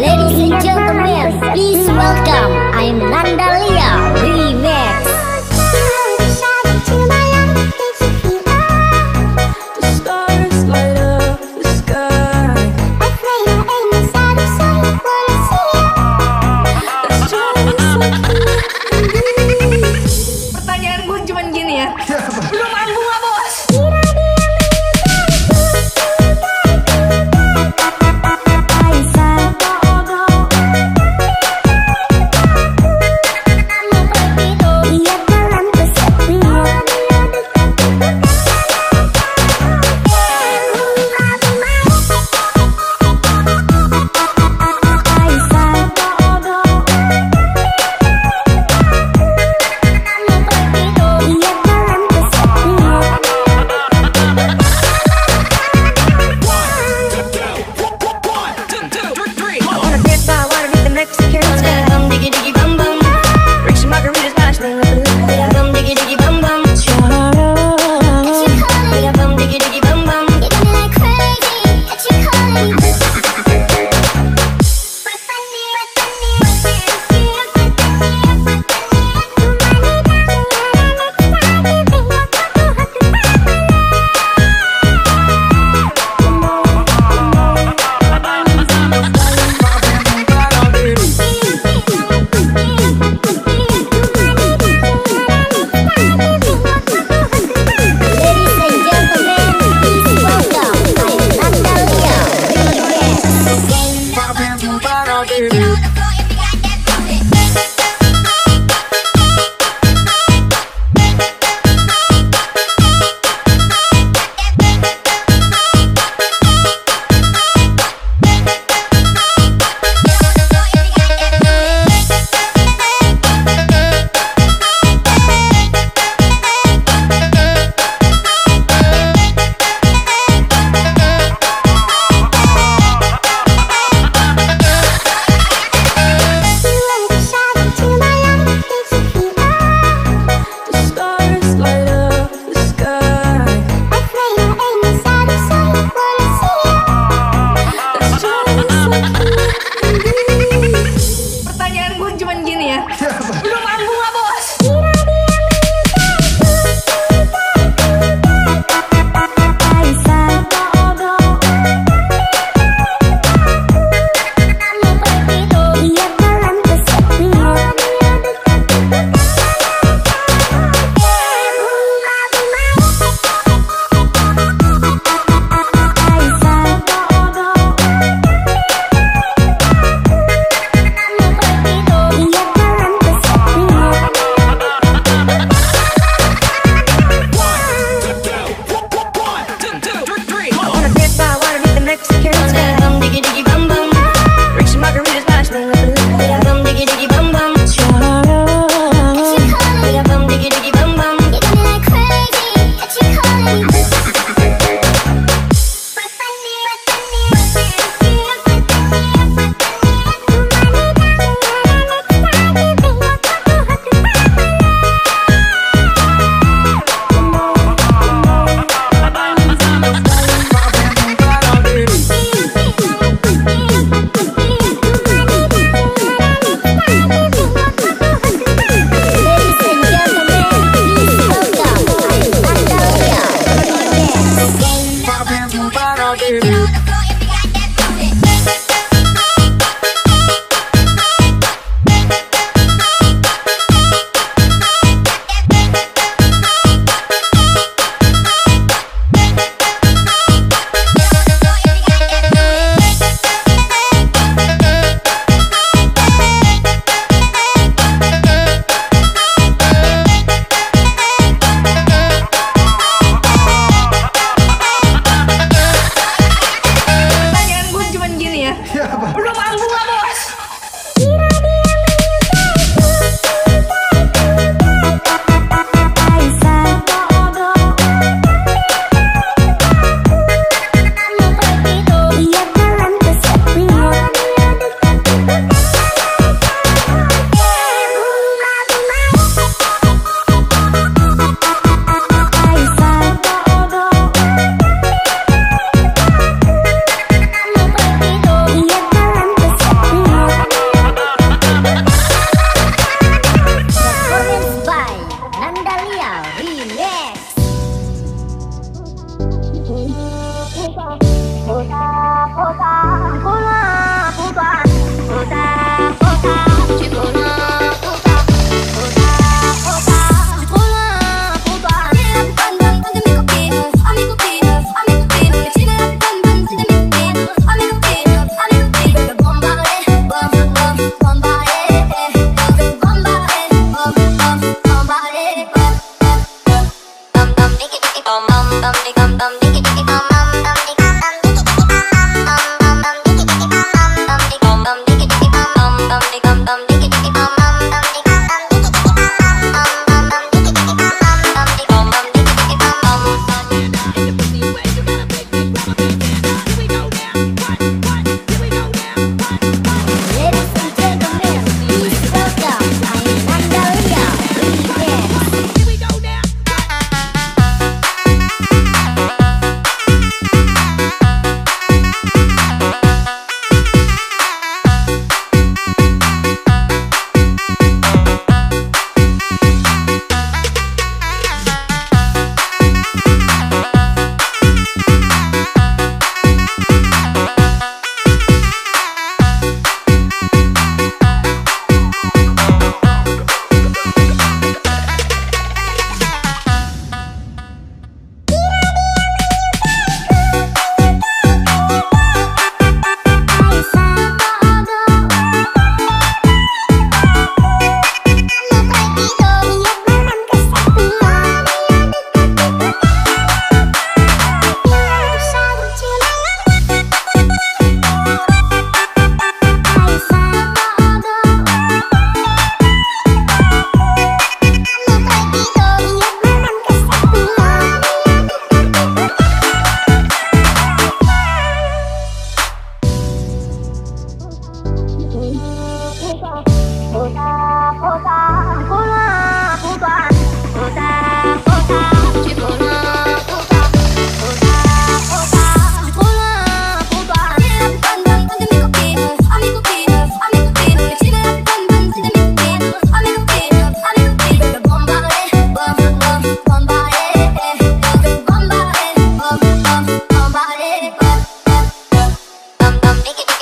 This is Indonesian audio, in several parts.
Ladies and gentlemen, please welcome I'm Nandalia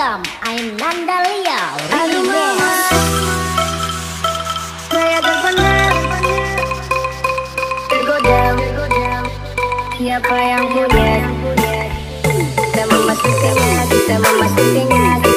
welcome. I'm Nanda Liao. Aduh saya terpana, siapa yang punya? Kita memastikannya, kita memastikannya.